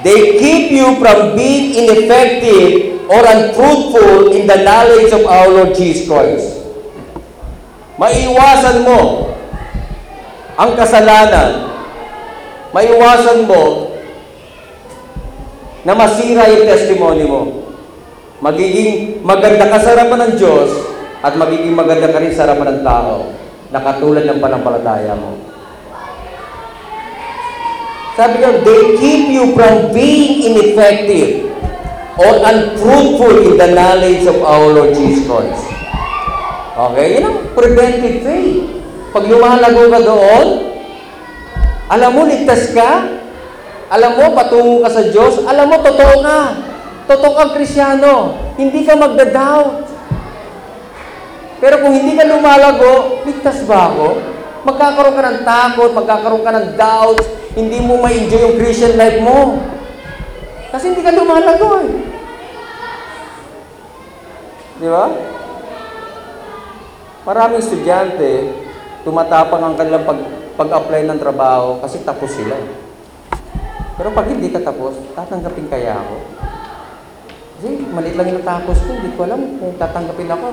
They keep you from being ineffective or unfruitful in the knowledge of our Lord Jesus Christ. Maiwasan mo ang kasalanan. Maiwasan mo na masira yung testimony mo. Magiging maganda ka sa harapan ng Diyos at magiging maganda ka rin sa harapan ng tao na katulad ng panampalataya mo. Sabi niya, they keep you from being ineffective or unfruitful in the knowledge of our Lord Jesus Christ. Okay, yun ang preventive faith. Pag lumalago ka doon, alam mo, ligtas ka. Alam mo, patungo ka sa Diyos. Alam mo, totoo ka. Totoo kang Krisyano. Hindi ka magda-doubt. Pero kung hindi ka lumalago, ligtas ba ako? Magkakaroon ka ng takot, magkakaroon ka ng doubts, hindi mo ma-enjoy yung Christian life mo. Kasi hindi ka lumalago eh. Di ba? Maraming estudyante, tumatapang ang kanilang pag, pag-apply ng trabaho kasi tapos sila. Pero pag hindi ka tapos, tatanggapin kaya ako? Kasi maliit lang natapos ko, hindi ko alam kung tatanggapin ako.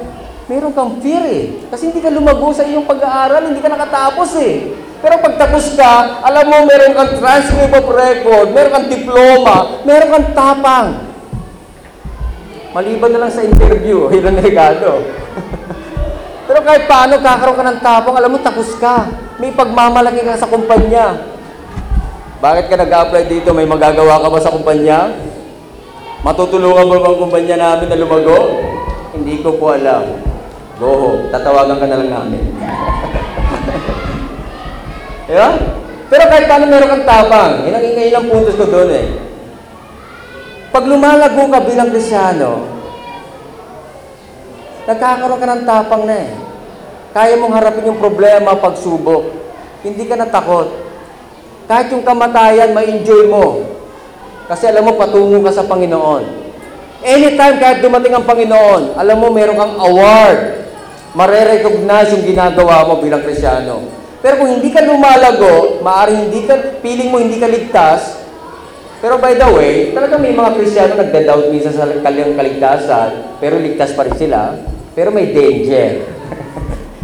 Meron kang fear eh. Kasi hindi ka lumago sa iyong pag-aaral, hindi ka nakatapos eh. Pero pag tapos ka, alam mo, meron kang transcript of record, meron kang diploma, meron kang tapang. Maliban na lang sa interview, [LAUGHS] yun ang regalo. [LAUGHS] Pero kahit paano, kakaroon ka ng tapang, alam mo, tapos ka. May pagmamalaki ka sa kumpanya. Bakit ka nag-apply dito? May magagawa ka ba sa kumpanya? Matutulungan ba bang kumpanya namin na lumago? Hindi ko po alam. Go. Tatawagan ka na lang namin. [LAUGHS] Diba? Pero kahit paano meron kang tapang, yun ang ilang puntos ko doon eh. Pag lumalago ka bilang Krisyano, nagkakaroon ka ng tapang na eh. Kaya mong harapin yung problema, pagsubok. Hindi ka natakot. Kahit yung kamatayan, ma-enjoy mo. Kasi alam mo, patungo ka sa Panginoon. Anytime kahit dumating ang Panginoon, alam mo, meron kang award. Mare-recognize yung ginagawa mo bilang Krisyano. Pero kung hindi ka lumalago, maaaring hindi ka, feeling mo hindi ka ligtas, pero by the way, talagang may mga Krisyano nagda-doubt minsan sa kanilang kaligtasan, pero ligtas pa rin sila, pero may danger.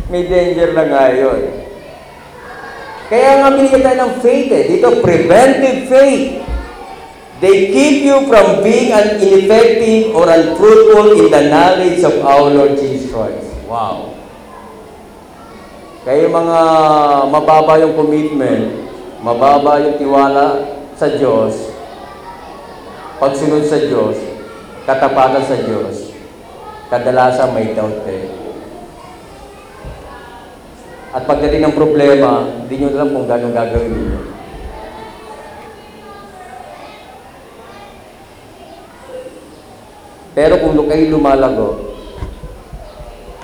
May danger na nga yun. Kaya nga binigyan tayo ng faith eh. Dito, preventive faith. They keep you from being an ineffective or unfruitful in the knowledge of our Lord Jesus Christ. Wow. Kaya mga mababa yung commitment, mababa yung tiwala sa Diyos, pagsunod sa Diyos, katapatan sa Diyos, kadalasan may doubt eh. At pagdating ng problema, hindi nyo alam kung gano'ng gagawin ninyo. Pero kung kayo lumalago,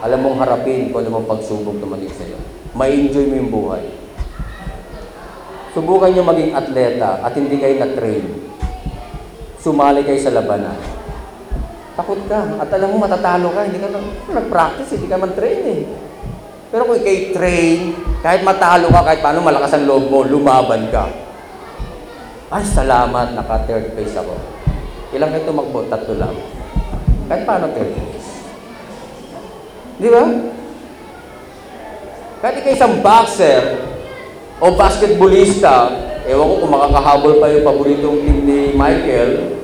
alam mong harapin kung ano mang pagsubok dumating sa'yo. Ma-enjoy mo yung buhay. Subukan nyo maging atleta at hindi kayo na-train. Sumali kayo sa labanan. Takot ka. At alam mo, matatalo ka. Hindi ka na- nag-practice, hindi ka man train eh. Pero kung ikay train, kahit matalo ka, kahit paano malakas ang loob mo, lumaban ka. Ay, salamat, naka-third place ako. Ilang kayo tumakbo? Tatlo lang. Kahit paano third place. Di ba? Kahit ikaw isang boxer o basketballista, ewan ko kung makakahabol pa yung paboritong team ni Michael,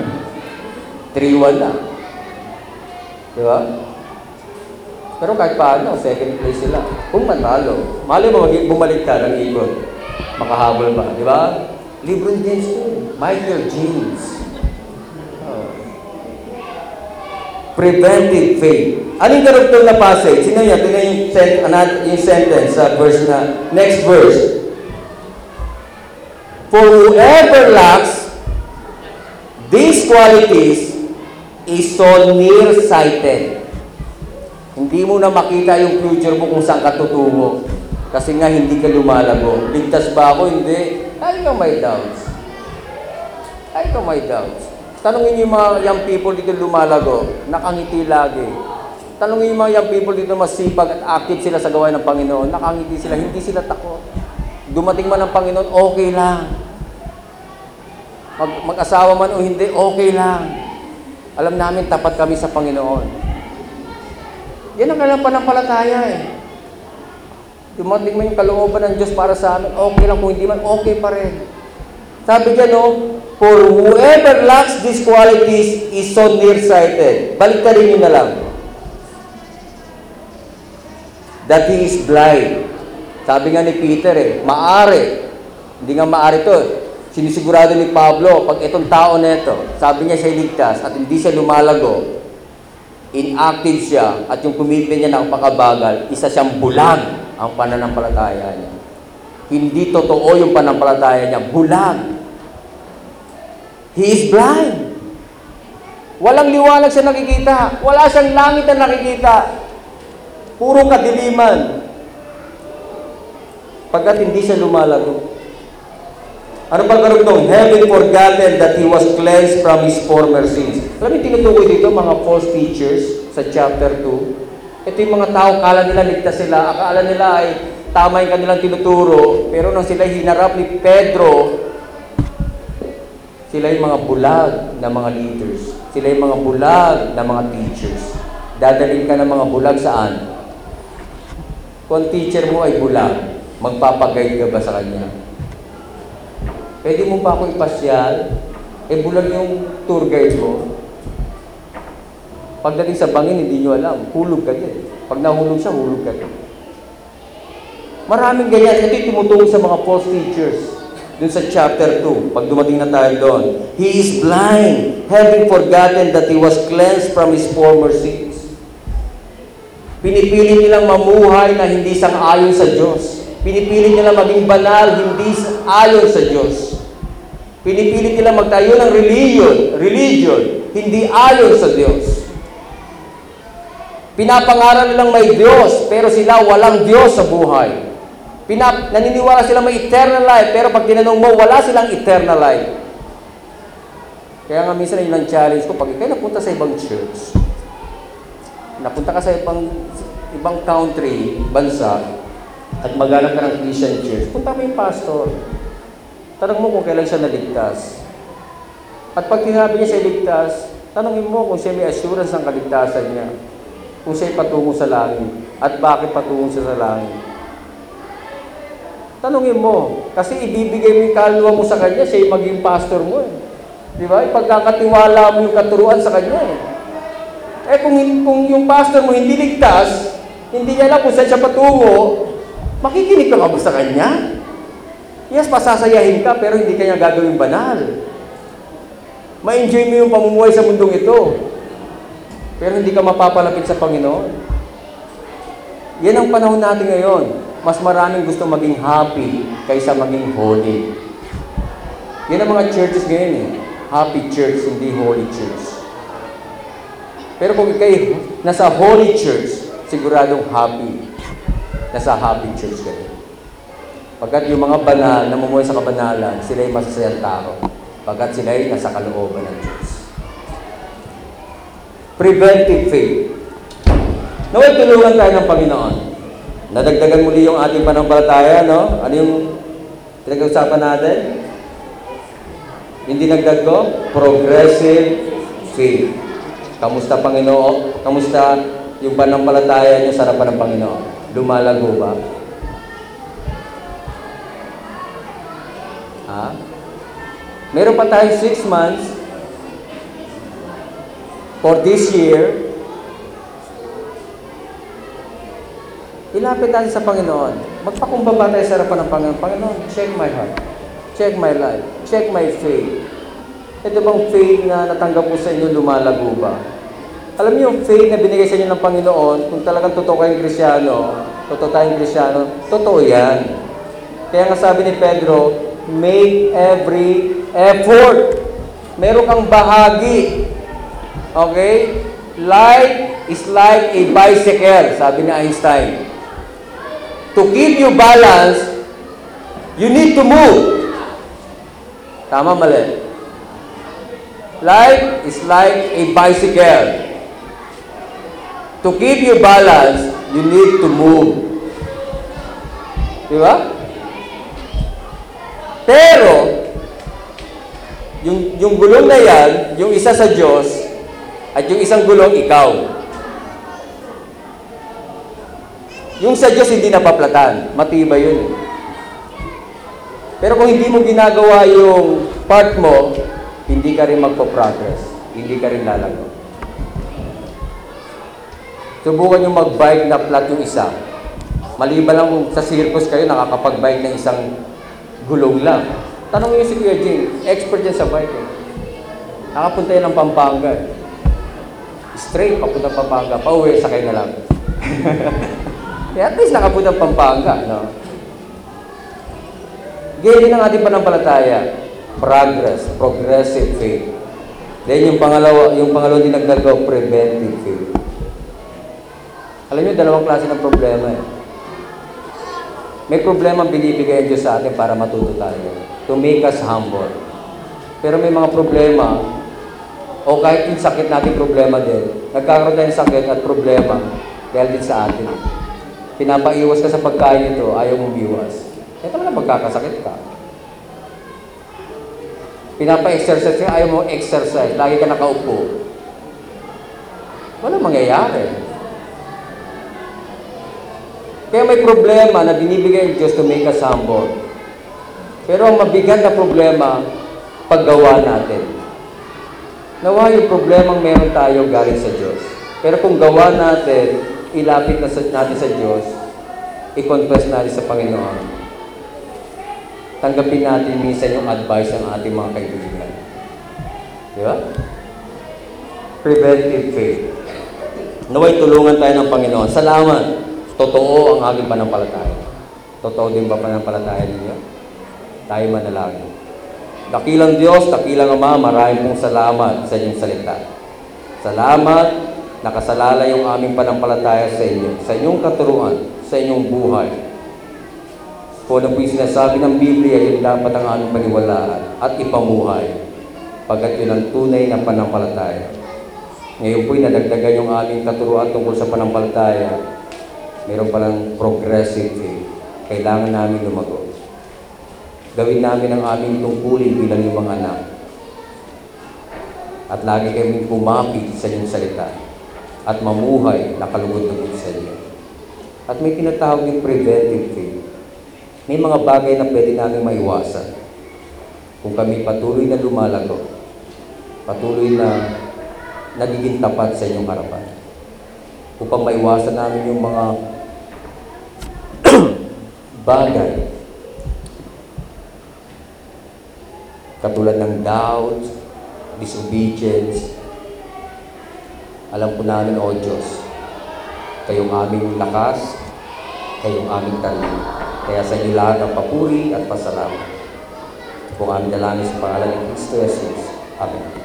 [LAUGHS] 3-1 na. Di ba? Pero kahit paano, second place sila. Kung manalo, mali mo bumalik ka ng ikot. Makahabol pa, di ba? Lebron James to. Michael James. Oh. Preventive faith. Anong karugtong na passage? Sino yan? Tingnan yung, sen- yung sentence sa verse na, next verse. For whoever lacks these qualities is so nearsighted. Hindi mo na makita yung future mo kung saan ka tutungo. Kasi nga hindi ka lumalago. Ligtas ba ako? Hindi. Ay ka may doubts. Ay ka may doubts. Tanungin yung mga young people dito lumalago, nakangiti lagi. Tanungin yung mga young people dito masipag at active sila sa gawain ng Panginoon, nakangiti sila, hindi sila takot. Dumating man ang Panginoon, okay lang. Mag, mag-asawa man o hindi, okay lang. Alam namin tapat kami sa Panginoon. Yan ang kanilang panampalataya eh. Dumating mo yung kalooban ng Diyos para sa amin, okay lang kung hindi man, okay pa rin. Sabi niya, no, For whoever lacks these qualities is so nearsighted. Balik ka rin yun na lang. That he is blind. Sabi nga ni Peter eh, maari. Hindi nga maari to. Sinisigurado ni Pablo, pag itong tao na ito, sabi niya siya ligtas at hindi siya lumalago, inactive siya at yung commitment niya ng pakabagal, isa siyang bulag ang pananampalataya niya. Hindi totoo yung pananampalataya niya, bulag. He is blind. Walang liwanag siya nakikita. Wala siyang langit na nakikita. Puro kadiliman. Pagkat hindi siya lumalago. Ano pa karugtong? Having forgotten that he was cleansed from his former sins. Alam mo, tinutukoy dito mga false teachers sa chapter 2. Ito yung mga tao, kala nila ligtas sila. Akala nila ay tama yung kanilang tinuturo. Pero nung sila hinarap ni Pedro, sila yung mga bulag na mga leaders. Sila yung mga bulag na mga teachers. Dadalhin ka ng mga bulag saan? Kung teacher mo ay bulag, magpapagay ka ba sa kanya? Pwede mo pa ako ipasyal? Eh, bulag yung tour guide mo. Pagdating sa bangin, hindi nyo alam. Hulog ka din. Pag nahulog siya, hulog ka din. Maraming ganyan. Ito yung tumutulong sa mga false teachers. Dun sa chapter 2, pag dumating na tayo doon. He is blind, having forgotten that he was cleansed from his former sins. Pinipili nilang mamuhay na hindi sang-ayon sa Diyos. Pinipili nila maging banal, hindi ayon sa Diyos. Pinipili nila magtayo ng religion, religion, hindi ayon sa Diyos. Pinapangaral nilang may Diyos, pero sila walang Diyos sa buhay. Pinap naniniwala sila may eternal life, pero pag tinanong mo, wala silang eternal life. Kaya nga minsan yun ang challenge ko, pag ikaw napunta sa ibang church, napunta ka sa ibang, ibang country, bansa, at maghanap ka ng Christian church, punta mo yung pastor. Tanong mo kung kailan siya naligtas. At pag tinabi niya siya ligtas, tanongin mo kung siya may assurance ng kaligtasan niya. Kung siya patungo sa langit. At bakit patungo siya sa langit. Tanungin mo. Kasi ibibigay mo yung kaluluwa mo sa kanya, siya maging pastor mo eh. Di ba? Ipagkakatiwala mo yung katuruan sa kanya eh. Eh kung, kung yung pastor mo hindi ligtas, hindi niya alam kung saan siya patungo, makikinig ka ba sa kanya? Yes, pasasayahin ka, pero hindi kanya gagawin banal. Ma-enjoy mo yung pamumuhay sa mundong ito. Pero hindi ka mapapalapit sa Panginoon. Yan ang panahon natin ngayon. Mas maraming gusto maging happy kaysa maging holy. Yan ang mga churches ngayon eh. Happy church, hindi holy church. Pero kung ikay nasa holy church, siguradong happy. Nasa happy church ka rin. Pagkat yung mga banal, namumuhay sa kabanalan, sila ay masasayang tao. Pagkat sila ay nasa kalooban ng Diyos. Preventive faith. Naway tulungan tayo ng Panginoon. Nadagdagan muli yung ating panampalataya, no? Ano yung pinag-usapan natin? Hindi nagdag ko? Progressive faith. Kamusta Panginoon? Kamusta yung panampalataya niyo sa harapan ng Panginoon? Lumalago ba? Ha? Meron pa tayo 6 months for this year. Ilapit natin sa Panginoon. Magpakumbaba tayo sa harapan ng Panginoon. Panginoon, check my heart. Check my life. Check my faith. Ito bang faith na natanggap ko sa inyo, lumalago ba? Alam niyo, yung faith na binigay sa inyo ng Panginoon, kung talagang totoo kayong Krisyano, totoo tayong Krisyano, totoo yan. Kaya nga sabi ni Pedro, make every effort. Meron kang bahagi. Okay? Life is like a bicycle, sabi ni Einstein. To keep you balanced, you need to move. Tama, mali. Life is like a bicycle. To keep you balanced, you need to move. Di ba? Pero, yung, yung gulong na yan, yung isa sa Diyos, at yung isang gulong, ikaw. Yung sa Diyos hindi napaplatan. Matibay yun eh. Pero kung hindi mo ginagawa yung part mo, hindi ka rin magpo-progress. Hindi ka rin lalago. Subukan yung mag-bike na flat yung isa. Maliban lang kung sa circus kayo, nakakapag-bike ng isang gulong lang. Tanong niyo si Kuya Jing, expert yan sa bike eh. Nakapunta yan ng Pampanga eh. Straight, papunta Pampanga. Pauwi, sakay na lang. Kaya [LAUGHS] at least nakapunta Pampanga, no? Ganyan ang ating panampalataya. Progress, progressive faith. Then yung pangalawa, yung pangalawa din nagdagaw, preventive faith. Alam niyo, dalawang klase ng problema eh. May problema binibigay ang Diyos sa atin para matuto tayo. To make us humble. Pero may mga problema, o kahit yung sakit natin problema din, nagkakaroon tayo ng sakit at problema dahil din sa atin. Pinapaiwas ka sa pagkain ito, ayaw mong biwas. Ito na magkakasakit ka. Pinapa-exercise ka, ayaw mo exercise, lagi ka nakaupo. Wala mangyayari. Kaya may problema na binibigay ng Diyos to make us humble. Pero ang mabigat na problema, paggawa natin. Nawa yung problemang meron tayo galing sa Diyos. Pero kung gawa natin, ilapit na sa, natin sa Diyos, i-confess natin sa Panginoon, tanggapin natin minsan yung advice ng ating mga kaibigan. Di ba? Preventive faith. Naway tulungan tayo ng Panginoon. Salamat. Totoo ang aking panampalataya. Totoo din ba panampalataya ninyo? Tayo manalangin. Dakilang Diyos, dakilang Ama, maraming pong salamat sa inyong salita. Salamat, nakasalala yung aming panampalataya sa inyo, sa inyong katuruan, sa inyong buhay. Kung ano po yung sinasabi ng Biblia, yun dapat ang aming paniwalaan at ipamuhay, pagkat yun ang tunay na panampalataya. Ngayon po'y nadagdagan yung aming katuruan tungkol sa panampalataya. Meron palang progressive faith. Kailangan namin lumago. Gawin namin ang aming tungkulin bilang yung mga anak. At lagi kami kumapit sa inyong salita at mamuhay na kalugod-lugod sa inyo. At may tinatawag yung preventive faith. May mga bagay na pwede namin maiwasan kung kami patuloy na lumalago, patuloy na nagiging tapat sa inyong harapan. Upang maiwasan namin yung mga [CLEARS THROAT] bagay katulad ng doubt, disobedience. Alam po namin, O Diyos, kayong aming lakas, kayong aming talim. Kaya sa inyo lahat ang papuri at pasalamat. Kung aming dalangin sa pangalan ng Kristo Jesus. Amen.